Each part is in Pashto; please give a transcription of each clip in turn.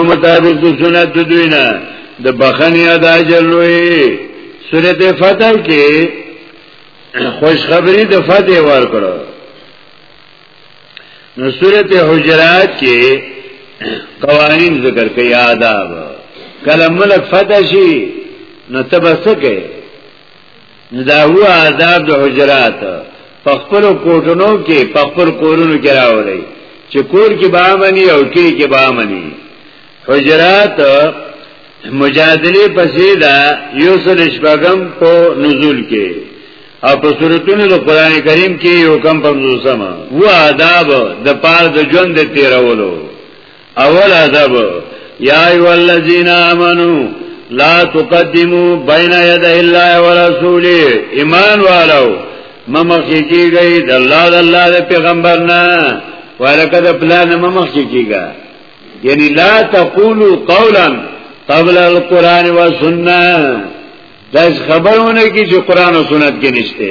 نو مطابق د سنت دوی نه د بخنی ادا جلوی سورت فتح کې خوشخبری د فتح ور کړو نو سورت حجرات کې قوانین ذکر کوي آداب کله ملک فتح شي نو تبسکه نو دا هو آداب د حجرات په خپل کوټونو کې په خپل کورونو کې راوړي چې کور کې به امني او کې کې به امني حجرات مجادله پسې دا یو سل شپږم په نزول کې او په سورتونو د قران کریم کې یو کم پمزوسمه و آداب د پاره د ژوند تیرولو اول ادب یا ایو الذین آمنو لا تقدمو بین ید الله ورسوله ایمان والو ممخی کیږي د الله د الله د پیغمبر نه ورکه د پلان ممخی کیږي یعنی لا تقولو قولا قبل القرآن و سنة داس خبرونه کی چې قرآن و سنت کې نشته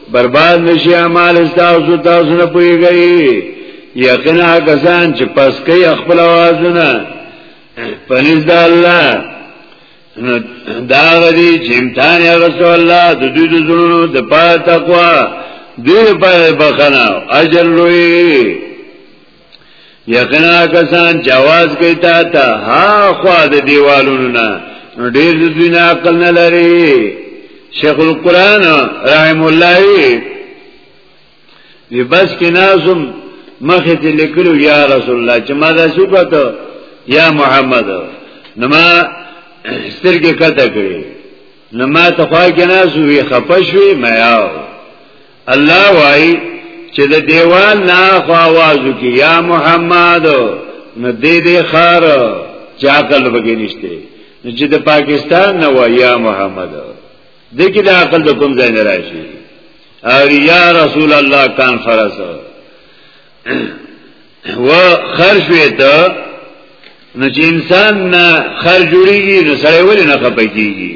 برباد نشي اعمال تاسو تاسو نه پويږي یقینا کسان چې پس کوي خپل आवाजونه پنځ د الله دا غدي چې امتحان یې رسول الله د دوی د زړونو د پاتقوا دوی په بخنه اجر لوی یقینا کسان جواز کوي تا ته ها خوا د دیوالونو نه نو ډیر د دوی نه عقل نه لري شیخ القران رحم الله وی بس کې نازم مخه دې لیکلو یا رسول الله چې ما دا شو پته یا محمد نو ما سترګې کته کړې نو ما ته خوا کې نازو وی خپشوي ما یاو الله وای چې د دیوال نه خو आवाज وکي یا محمد نو دې دې خار چا عقل بګی نشته نو چې د پاکستان نه وای یا محمد دې کې د عقل د کوم ځای نه راشي او یا رسول الله کانفرنس و خرج وې ته نو چې انسان نه خرج جوړيږي نو سړی ولې نه خپکیږي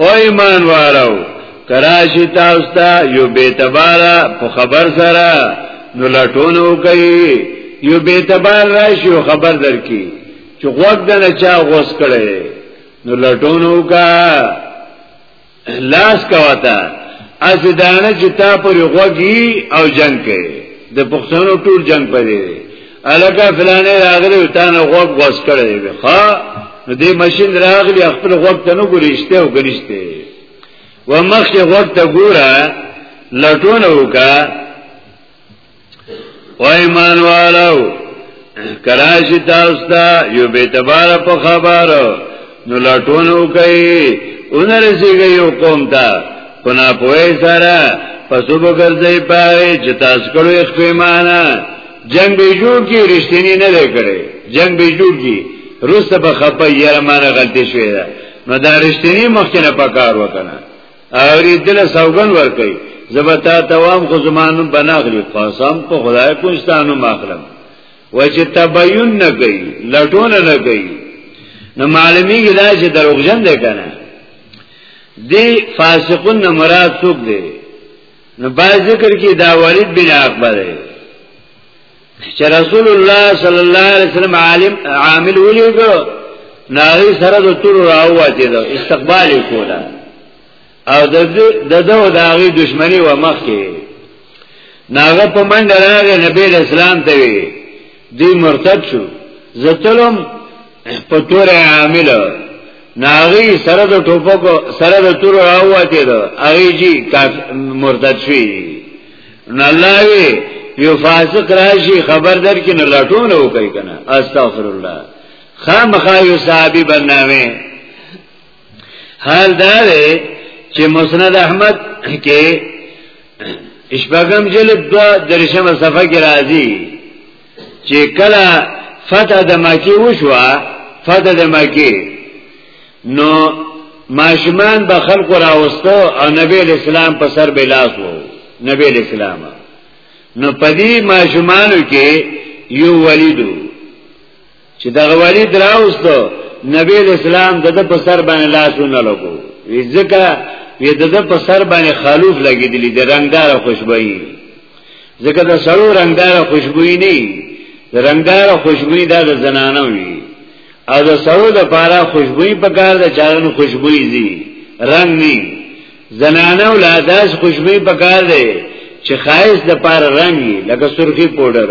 او ایمان وارو کراشی تاسو ته یو به اعتبار په خبر سره نو لټونه وکړي یو به اعتبار راشي او خبر درکې چې غوږ د نه چا غوس کړي نو لټونه وکا لاس کواتا از دانه چې تا پر غوږی او جنگ کوي د پښتنو ټول جنگ پدې الکه فلانه راغلی او تا نه غوږ غوس کړی دی ها دې ماشين راغلی خپل غوږ ته نه ګوريشته او ګنيشته و مخکې غوږ ته ګوره لټونه وکا و ایمان والو کراشی تاسو ته یو به تبار په خبرو نو لټون وکي اونرسیږي یو قوم ته کنا پوهه سره پسو بغرځي پاره چې تاسو کړو اختیمانه جنگ به جوړ کی رښتینی نه لري جنگ به جوړ کی روس په خپه یره مانه غلطی شوې ده نو دا رښتینی مخکنه پکار وکنه او ری دل سوګن ور کوي زبتا توام خو زمانو بناغلی قسم په خدای کوستانو ماخلم وای چې تبین نه کوي لټون نه کوي نو معلومی دا چې دروغجن دی کنه دی فاسقون نه مراد څوک دی نو با ذکر کې دا ولید بن عقبه دی چې رسول الله صلی الله علیه وسلم عالم عامل ولیدو ناغي سره د تور راوته استقبال کوله او د د دو داغي دشمنی و مخ کې ناغه په منډه راغی نبی اسلام ته وی دی مرتد شو زتلم په تور عامل ناغي سره د ټوپکو سره د تور راوته ده هغه جی مرتد شوی نو الله وی یو فاسق راشي خبر در کې نه لټونه وکړي کنه استغفر الله خامخا یو صحابي بنامه حال دا دی چې مسند احمد کې اشباغم جلد دو درشم صفحه کې راځي چې کله فتح د مکی وشوه فتح د مکی نو ماشمان به خلق راوستو او نبی اسلام په سر بلاس وو نبی اسلام نو پدی ماشمانو کې یو ولیدو چې دغه ولید راوستو نبی اسلام دغه په سر باندې لاسونه لګو وی ځکه وی دغه په سر باندې خالوف لګیدلی د رنگدار خوشبوئی ځکه د سړو رنگدار خوشبوئی نه د رنگدار خوشبوئی دا د زنانو وی او د سړو د پاره خوشبوئی په کار د چارن خوشبوئی زی رنگ نی زنانو لا داس خوشبوئی په کار دی چې خایس د پاره رنگ لکه سرخی پودر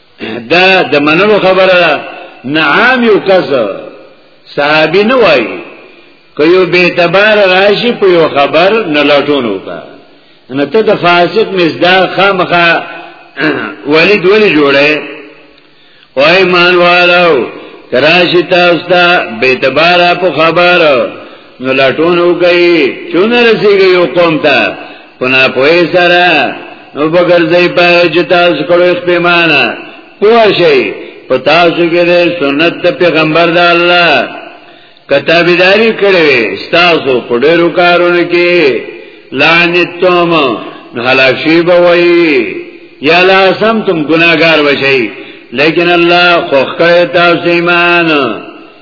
دا د منلو خبره نه عام یو کس صحابي نه وایي که یو به اعتبار راشي په یو خبر نه لټون وکا نه ته د فاسق مزدار خامخه ولید ولی جوړه او ایمان والو کراشی تاسو ته به اعتبار په خبره نو لټون وکړي چون رسیږي یو قوم ته کنا پوي سره نو بغرځي په چې تاسو کړو استعماله پوه شي په تاسو کې د سنت پیغمبر د الله کتابداري کړې تاسو په ډېرو کارونو کې لعنتوم هلاک شي به وي یا لا سم تم ګناګار وشي لیکن الله خوخه تاسو ایمان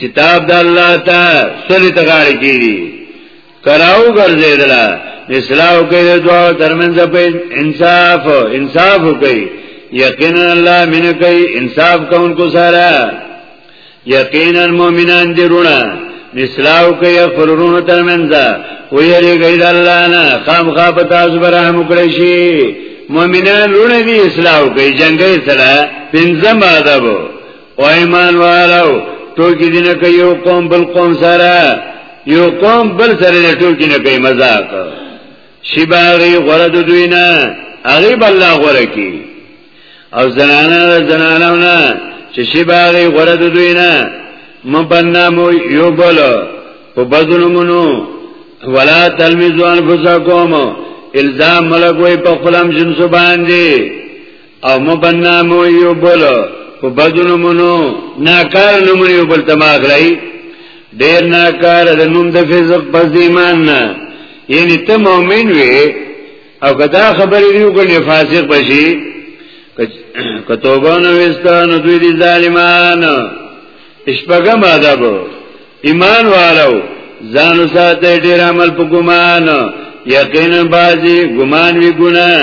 کتاب د الله ته سلی ته غاړه کیږي کراو ګرځیدلا اصلاح کوي دعا ترمنځ په انصاف انصاف کوي یقینا الله من کوي انصاف کوونکو سره یقینا مؤمنان دي رونه اصلاح کوي فررون ترمنځ وي لري ګید الله نه خام خاپ تاسو برحم کړی شي مؤمنان رونه دي اصلاح کوي جنگي سره پنځم ادب او ایمان والو ټوکی دینه کوي یو قوم بل قوم سره یو قوم بل سره ټوکی نه کوي مزاق شی باغی غره دو دوی نه هغه بل لا غره کی او زنانه زنانه نه چې شی باغی غره دو دوی نه مبنامو یو بل په بدونو منو ولا تلمیزو انفسکوم الزام ملګوي په خپلم جنسو باندې او مبنا مو یو بل په بدونو مونو ناکار نمو یو بل تماغلی ډیر ناکار د نوم د فزق پس د ایمان نه یعنی ته مؤمن وی او کدا خبرې دی وکړي فاسق بشي کتوبانو وستان دوی دي ظالمان اشپګم آداب ایمان والو ځان ساته ډیر عمل په ګمان یقینا بازي ګمان وی ګناه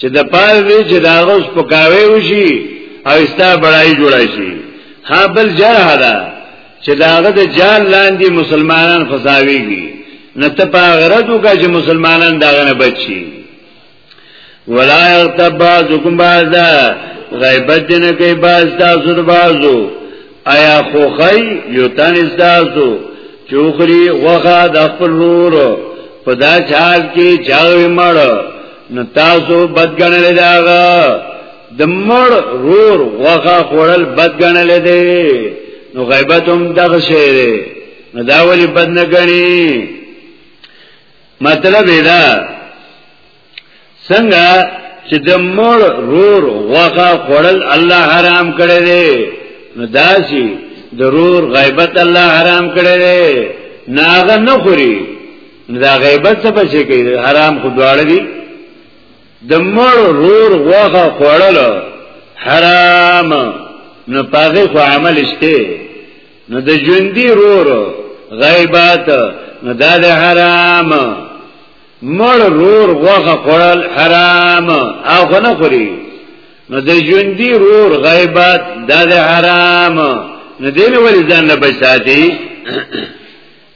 چې د پاره دی چې دا غوس پکاوي وشي او استا بړای جوړای شي ها بل جرح ده چې داغه د جال لاندې مسلمانان خزاويږي نه ته په غرض وکړه چې مسلمانان داغه نه بچي ولا یغتب بعضکم بعضا غیبت دې نه کوي بعض تاسو د بعضو آیا خوخی یو تن استاسو چوخری وخا د خپل ورور په دا چال کې چاوي مړ نو تاسو بد ګڼل دا د مړ رور وغه خورل بد ګڼل دي نو غیبت هم دغه شی دی نو دا ولی بد نه ګڼي مطلب دا څنګه چې د مړ رور وغه خورل الله حرام کړی دی نو داسي ضرور غیبت الله حرام کړی دی ناغه نه خوري دا غیبت څه پچې کوي حرام خو دواړه دي د مړ رور غوغه خوړل حرام نو پاغه خو عمل شته نو د ژوندۍ رور غیبت نو دا د حرام مړ رور غوغه خوړل حرام او خو نه خوري نو د ژوندۍ رور غیبت دا د حرام نو دین ولې ځان نه بچاتي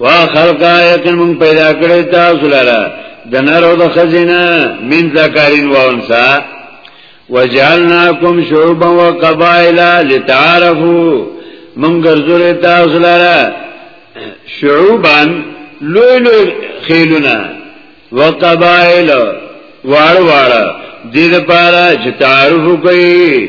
وا خلق آیت من پیدا کړی تاسو لاره د نارو د خزینه من ذکرین و انسا وجعلناکم شعوبا و قبائل لتعارفو من گرزور تاسو لاره شعوبا لوی لوی خیلونا و قبائل وار وار دید پارا چه تعارفو کئی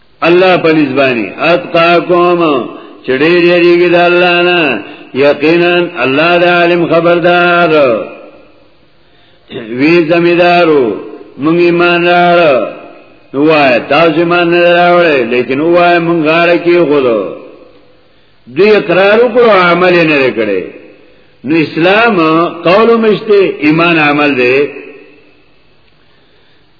الله په نسبانی اتقاکم چې ډېر یریږي د الله نه یقینا الله د عالم خبردار وی زمیدارو مونږ ایمان راړ نو وای تاسو ایمان نه راوړ لیکن وای مونږ غاړه کې غوړو دوی اقرار وکړو عمل نه کړي نو اسلام قول مشته ایمان عمل دی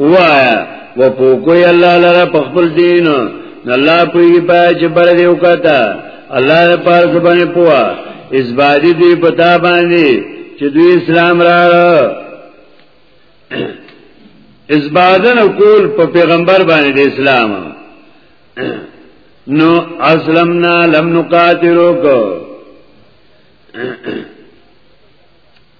وایا و پوکوی الله لره په خپل دین الله پوی په چې پر دی وکتا الله دې پار سبحانه پوا اس باندې دی پتا باندې چې دوی اسلام را اس بادن کول په پیغمبر باندې د اسلام نو اسلمنا لم نقاتلوک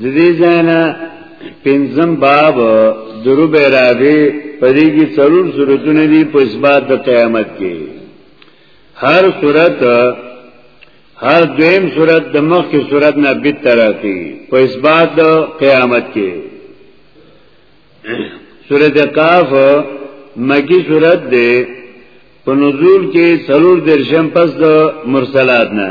د دې ځاینا پنځم باب درو بیرابه پدې کې څلور صورتونه دي په اسباد د قیامت کې هر صورت هر دویم صورت د مخ کې صورت نه بیت تراتی په اسباد د قیامت کې سورت قاف مکی سورت ده په نزول کې سرور درشم پس د مرسلات نه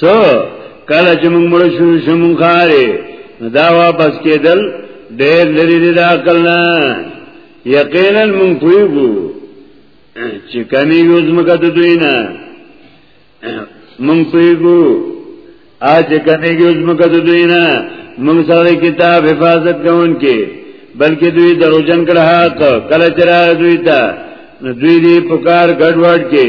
سو کله چې موږ مړ شو شمون خارې دا واپس کېدل ډېر لري دي دا عقل نه یقینا موږ پوهیږو چې کمی یو زمکه د دوی نه موږ پوهیږو اج کمی یو زمکه د دوی نه موږ سره کتاب حفاظت کوون کې بلکې دوی دروژن کړه کله چې را دوی ته دوی دې پکار ګډوډ کې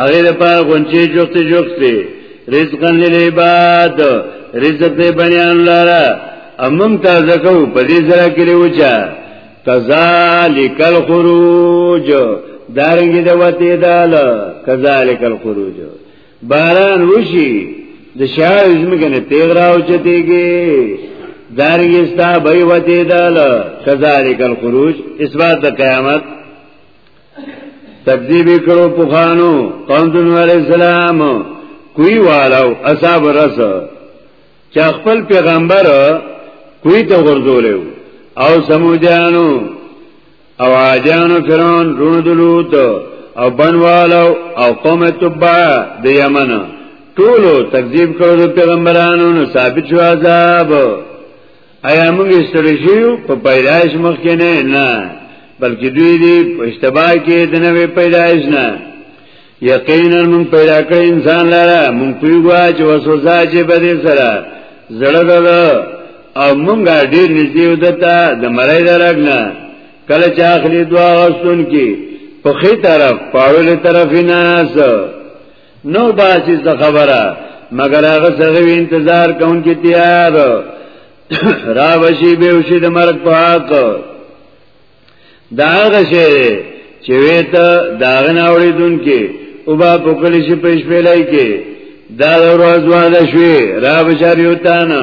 هغه د پاره غونچې جوخته جوخته رزقن للعباد رزق دې بنیان لاره امم تازه کو په دې سره کې لوچا کذالک الخروج دارنګ د وته دال کذالک الخروج باران وشي د شاعر زمګه نه تیغ راو چتیږي دارنګ استا به وته دال کذالک الخروج اسباد د قیامت تکذیب کړو په خانو قوم د نوح علی السلام کوی والو اصحاب رس چا خپل پیغمبر کوی ته ورزولیو او سمودیانو او عادیانو فرعون رونو دلوت او بنوالو او قوم تبع د یمن ټولو تکذیب کړو پیغمبرانو نو ثابت شو عذاب ایا موږ ستړي شو په پیدایش مخ کې نه نه بلکې دوی دې په اشتباه کې د نوې پیدایش نه یقینا موږ پیدا کړ انسان لاره موږ پیوا چې وسوسه چې بده سره زړه ده او موږ ډېر نږدې ودته د مړی درک نه کله چې اخلي دعا واستون کې په خې طرف پاړلې طرف نه نو باسی څه خبره مگر هغه څنګه انتظار کون کی تیار را وشي به وشي د مرګ په حق دا هغه شی چې ویته داغه ناوړي دن کې او با په کلی شي پېښ پیلای کې دا ورځ واده شوي را بشاریو تانه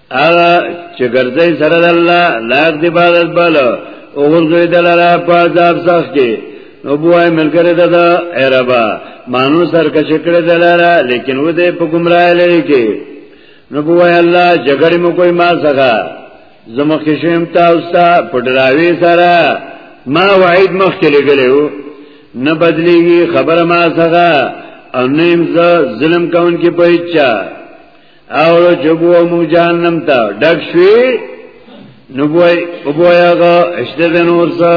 هغه چې ګرځي سره د الله لاګ دی عبادت بل او ورځي د لاره په عذاب سخت کې نو بوای ملګری د عربا مانو سر کچ کړه د لاره لیکن و دې په گمراه لري کې نو بوای الله جګړې مو کوئی ما سره زمو کې شیم تاسو ته پډراوي سره ما وعید مخ کې لګلو نه بدلېږي خبره ما سره او نیم ز ظلم کون کې پېچا او جبو مو جهنم ته ډک شوی نو بوای او بوای هغه اشته د نور څه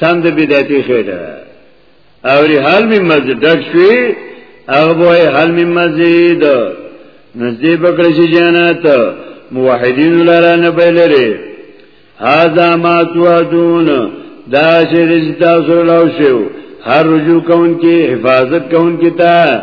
سند بدعتي خېټه او ری حال می مسجد ډک شوی او بوای حال می مسجد نزدې بکړی شي جنت موحدین لاره نه بلری هاذا ما توعدون دا چې رزتا سره لاو شو هر رجوع کون کې حفاظت کون کې تا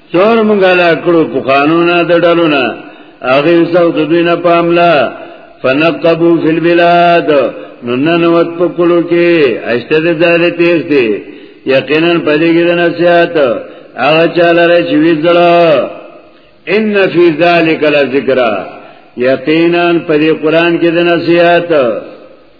څور مونږه لا کړو په قانونا د ډلونه هغه څو د دوی نه پاملا فنقبو فی البلاد نو نن وت په کولو کې اشته د ځاله تیز دی یقینا پدې کې د نصیحت هغه چاله رې چې ویځړه ان فی ذلک لذکرہ یقینا پدې قران کې د نصیحت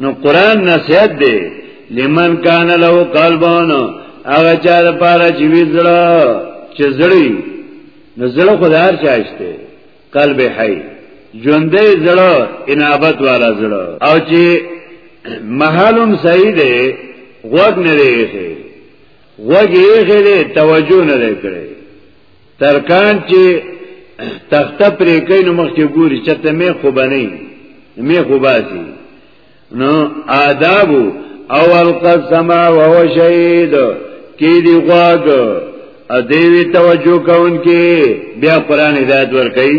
نو قران نصیحت دی لمن کان له قلبون هغه چا لپاره چې وزړه چې زړی نو زړه خدای چاشته قلب حی ژوندې زړه انابت والا زړه او چې محلم صحیح دی غوږ نه دی غوږ یې غلې توجه نه کړي ترکان چې تخته پرې کوي نو مخکې ګوري چې ته مې خو بنئ مې خو باسي نو آداب او القسم وهو شهید کې دی غواګ ا دیوی توجه کون کې بیا قران هدایت ور کوي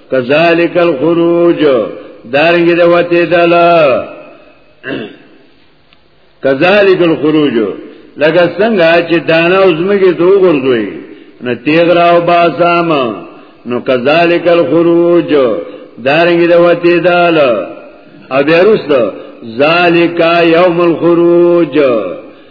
کذالک الخروج دارنګ د وته دلا کذالک الخروج لکه څنګه چې دانا عظمګه تو ګرځوي نه تیغ راو باسام نو کذالک الخروج دارنګ د وته دلا او بیرست ذالک یوم الخروج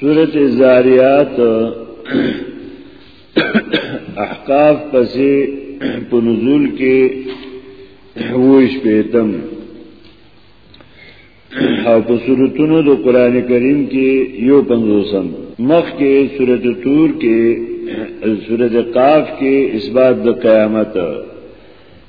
سورت زاریات احقاف پسې په نزول کې وښ پیتم او په سورتونو د قران کریم کې یو پنځوسم مخ کې سورت تور کې سورت قاف کې اثبات د قیامت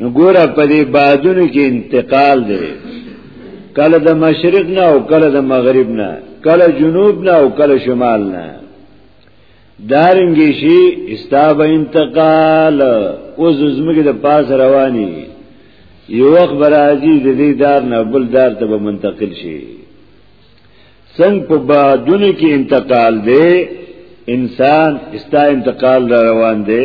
نو ګوره په دې بادونو کې انتقال دی کله د مشرق نه او کله د مغرب نه کله جنوب نه او کله شمال نه دارنګي شي استاب انتقال او زمګي د پاس رواني یو وخت برازي د دې دار نه بل دار ته به منتقل شي څنګه په بادونو کې انتقال دی انسان استا انتقال را روان دی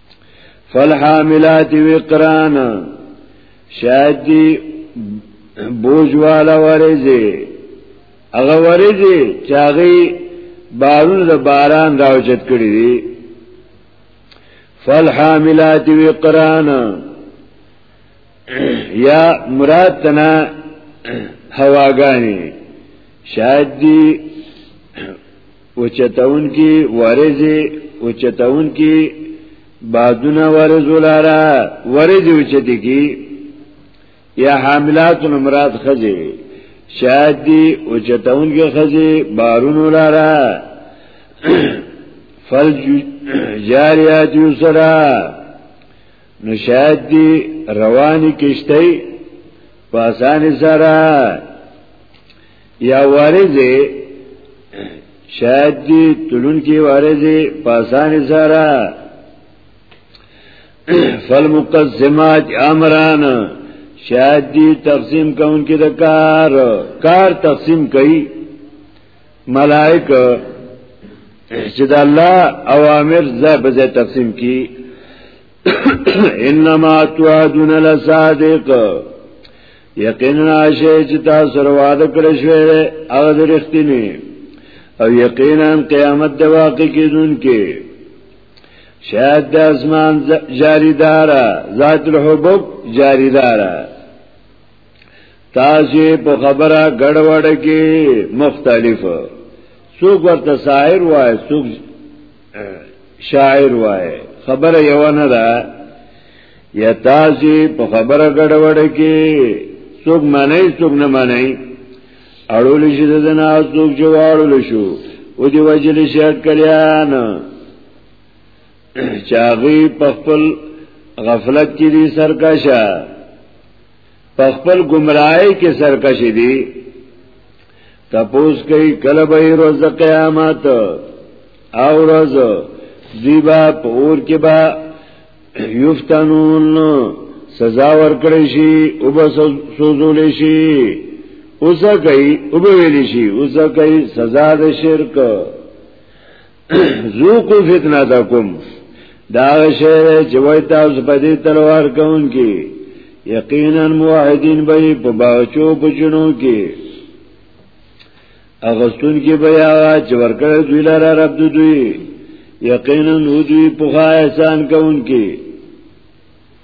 فالحاملات وقران شاید دی بوج والا ورزه هغه ورزه چاغي بارون د باران راوچت کړی دی فالحاملات وقران یا مراد تنا هواګانی شاید دی اوچتون کی ورزی اوچتون کی بادونه ورزو لارا ورزی اوچتی کی یا حاملات مراد خزی وی شاید دی اوچتون کی خزی بارونو لارا فل جاریات یو سرا نو شاید دی روانی کشتی پاسانی سرا یا وارزه شاید دی تلون کی وارزه پاسان سارا فالمقسمات امران شاید دی تقسیم کون کی دا کار کار تقسیم کئی ملائک چې د الله اوامر ځای په ځای تقسیم کی انما توعدون لصادق یقینا شی چې تاسو سره وعده کړی شوی دی هغه د رښتینی او یقینا قیامت د واقع کیدونکې شاید د اسمان جاری دارا ذات الحبوب جاری دارا تاسو په خبره ګډوډ کې مختلف څوک ورته سایر وای څوک شاعر وای خبره یو نه ده یا تاسو په خبره ګډوډ کې څوک معنی څوک نه معنی اړول شي د نه څوک جوړول شو او دی وجل شي اټکلیان چاغي په خپل غفلت کې دي سرکشه په خپل گمراهی کې سرکش دي تپوس کوي کله به روز قیامت او روز زیبا پور کې با یفتنون سزا ورکړی شي او به سوزول شي اوسه کوي او به ویل شي اوسه کوي سزا د شرک ذوقو فتنه تکم دا شعر چې وای تاسو په دې تلوار کون کې یقینا موحدین به په باچو بچنو کې اغستون کې بیا چې ورکړ دوی لاره رب دوی یقینا دوی په خاصان کون کې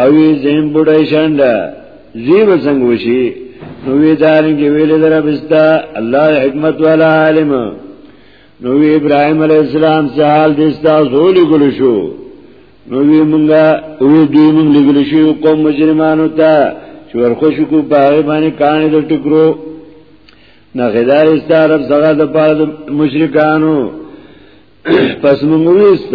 او وی زین بډای شاندا زی وسنګ وشي نو وی دارین کې ویل در بستا الله حکمت والا عالم نو وی ابراهیم علی السلام سهال دستا زول ګل شو نو وی مونږه او دوی مونږ لګل شو قوم مجرمانو ته چې ورخوش کو باغ باندې کان د ټکرو نه غدار استعرب څنګه د پاره مشرکانو پس مونږ وست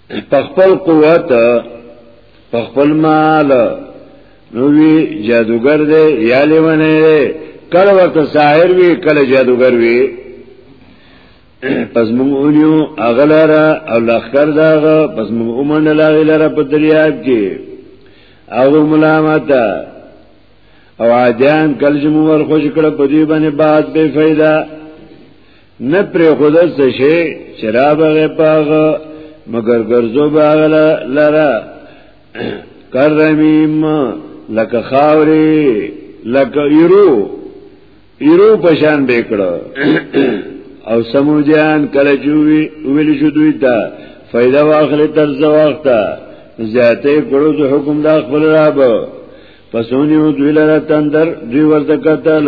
په خپل قوت په خپل مال نو وی جادوګر دی یا لیونه دی کله ورته ساحر وی کله جادوګر وی پس مونږ اونیو اغلره او لخر داغه پس مونږ اومن لاغلره په دریاب کې او ملامتا او عادیان کل جمهور خوش کړه په دې باندې بعد بے فائدہ نه پرې خدا څه شي چې را بغه پاغه مگر ګرځو باغله لرا کرمیم لکه خاوري لکه ایرو ایرو پشان بیکړه او سموجان کله چوي ویل شو دوی ته فائدہ واخلې تر ځو وخت زیاتې کړو د حکم د خپل رب پسونیو دوی لره تندر دوی ورته قتل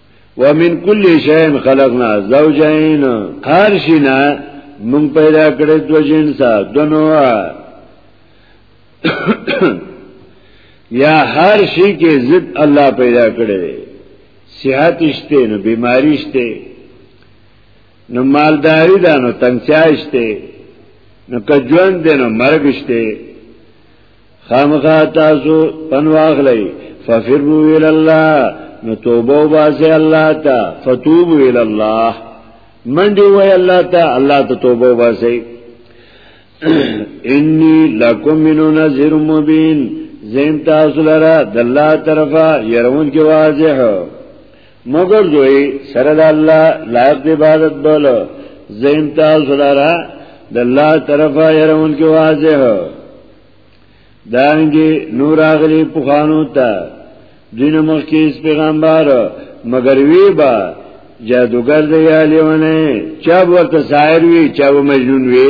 ومن کل شین خلقنا زوجین هر شینا مونږ پیدا کړې دو جنسا دونو یا هر شی کې ضد الله پیدا کړې صحت شته نو بیماری شته نو مالداری دا نو تنگچا شته نو کجوان دی نو مرگ شته خامخا تاسو پنواغلی ففرو الى الله نو توبه واسه الله ته فتوبو الى الله منډي وای الله ته الله ته توبه واسه انی لکم منو نذیر مبین زین تاسو لرا د الله طرفه يرون کې واضح مگر زوی سره د الله لایق د عبادت بل زین تاسو لاره د الله طرفه يرون کې واضح دانګي نور اغلی پخانو ته دین مخکیس پیغمبر مگر وی با جادوگر دی علیونه چا ورته سایر وی چا مجنون وی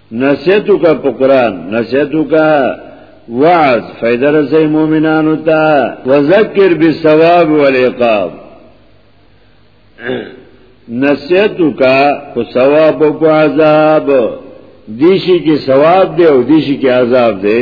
نصیحتو کا په قران نصیحتو کا وعظ فائدہ رسې مؤمنانو ته وذکر بالثواب والعقاب نصیحتو کا په ثواب او په عذاب دیشي کې ثواب دی او دیشي کې عذاب دی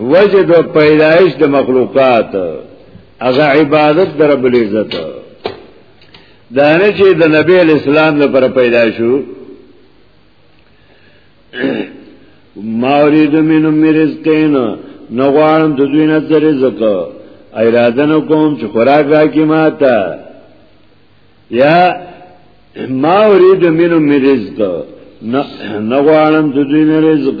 وجه د پیدایش د مخلوقات هغه عبادت در رب العزت دا نه چې د نبی اسلام لپاره پیدا شو ما اريد منهم رزقين نغوارم د دوی نه رزق اراده نو کوم چې خوراک راکې ماته یا ما اريد منهم رزق نغوارم د دوی نه رزق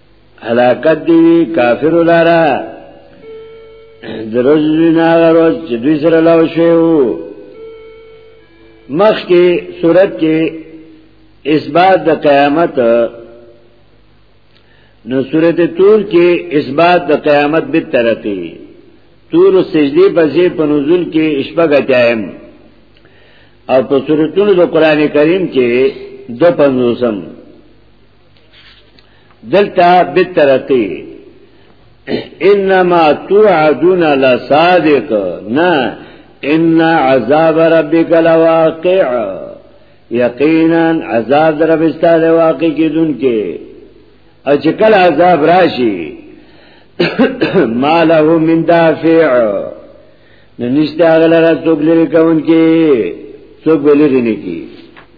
علاقت دیوی کافر لارا دروز دینا غروز چه دوی سر لو شویو مخ کی صورت کی اثبات د قیامت نو صورت تور کی اثبات د قیامت بیت ترقی تور سجدی پسی په نزول کې اشبګ اتایم او په سورتونو د قران کریم کې دو پنځوسم دلته بترتی انما توعدون لصادق نه ان عذاب ربک لواقع یقینا عذاب در بستا دی واقع کیدون کې او چې کله عذاب راشي ماله من دافع نو نشته غلره څوک لري کون کې څوک ولري نه کی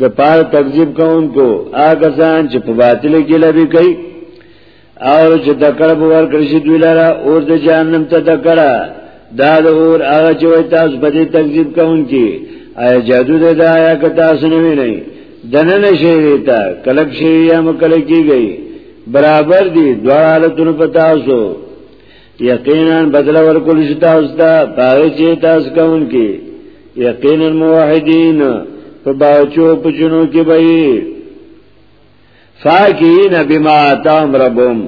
د پاره تکذیب کوونکو هغه ځان چې په باطل کې لبي کوي او چې د کړه په ور کړی شي دوی لاره اور د جهنم ته د کړه دا د اور هغه چې وای تاسو په دې تکذیب کوونکي آیا جادو دې دا یا که تاسو نه وینئ دنه نشي دیتا کلک شي یا مکلک کیږي برابر دي دوه حالتونو په تاسو یقینا بدل ورکول شي تاسو ته پاره چې تاسو کوون کې یقینا موحدین په باچو پچنو کې به فاکین بما تام ربهم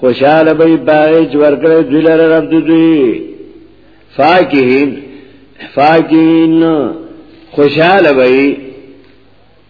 خوشاله به پاره چې ورکړي دوی لره رب دوی فاکین فاکین خوشاله به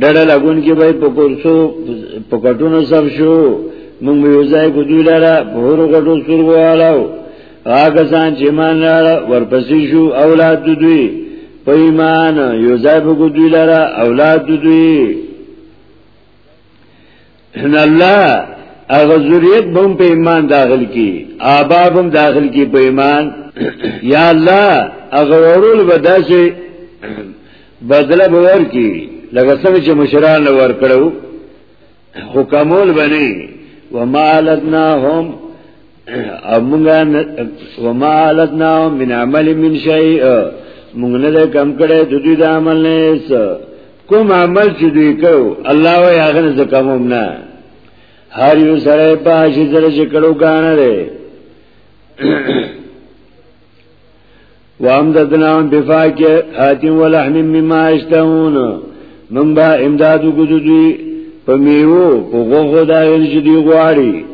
ډډه لګون کې به په کورسو په کټونو سب شو موږ یو ځای کو دوی لاره په هر غټو سرغوالو هغه ځان چې مان لاره ورپسې شو اولاد دوی په ایمان یو ځای کو دوی لاره اولاد دوی ان الله هغه ذریات به په ایمان داخل کی آبا به داخل کی په ایمان یا الله هغه ورول به داسې بدله به ور کی لکه څنګه چې مشران ور کړو حکمول بنی وما لدناهم او مونږه وما علتنا من عمل من شيء مونږ نه کم کړي د دوی د عمل نه کوم عمل چې دوی کو الله او هغه نه کوم نه هر یو سره په شي سره چې کړو غانه ده وام ددنام بفاک حاتم ولحم مما اشتهون من با امدادو کدو دوی پمیو پو غوغو داغن شدی غواری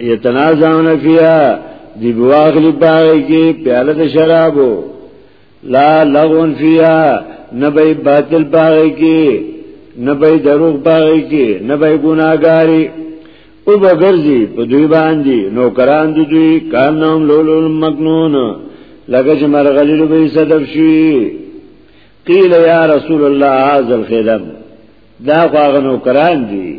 یتنازعون فیها دی بواغلی باغی کی پیاله د شرابو لا لغون فیها نبی باطل باغی کی نبی دروغ باغی کی نبی گناگاری او بگرزی پا دوی باندی نوکران دو دوی کاننام لولو مکنون لکه چې مرغلی رو بی صدف شوی قیل یا رسول الله عز الخدم دا خواغنو کران دی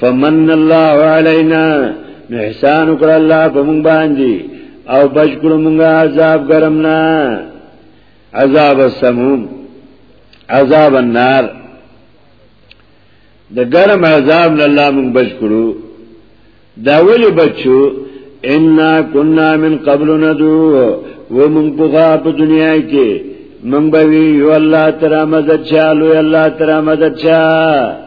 فمن الله علينا احسان وکړ الله په مونږ باندې او بچ کړو مونږه عذاب ګرمنا عذاب السموم عذاب النار د ګرم عذاب نه الله مونږ بچ کړو دا ولې بچو ان كنا من قبل ندعو ومن بغا په دنیا کې من بوي یو الله تعالی مدد چالو الله تعالی مدد چالو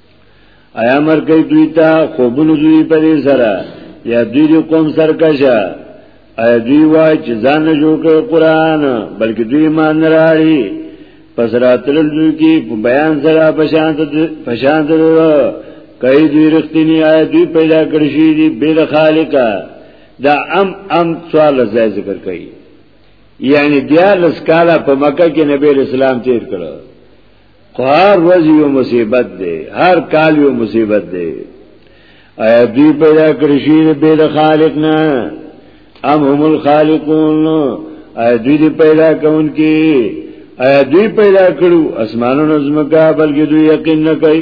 ایا مر کوي دوی ته خوبونه دوی په دې سره یا دوی د قوم سرکشه ایا دوی وای چې ځان نه جوړ کړ قران بلکې دوی مان نه راړي پس راتل دوی کې په بیان سره پشانت پشانت کوي دوی رښتینی آیا دوی پیدا کړی شي دی بل خالقا دا ام ام سوال زای ذکر کوي یعنی دیالس کالا په مکه کې نبی اسلام تیر کړو خو هر ورځ یو مصیبت دی هر کال یو مصیبت دی ایا دوی پیدا کړی شي به د خالق نه ام هم الخالقون ایا دوی دی پیدا کون کی ایا دوی پیدا کړو اسمانونو زمکا بلکې دوی یقین نه کوي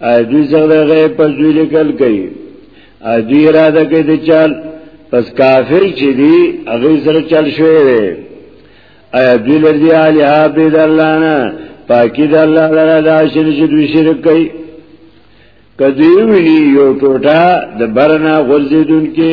ادوی زغده غی پس دوی لکل کئی ادوی اراده کئی دی چال پس کافر چی دی اغی سر چل شوی دی ایا دوی لردی آلی ها بید اللہ نا پاکی دا اللہ لرا دا شن چی دوی شرک کئی کدوی وینی یو ٹوٹا دا برنا غرزیدون کی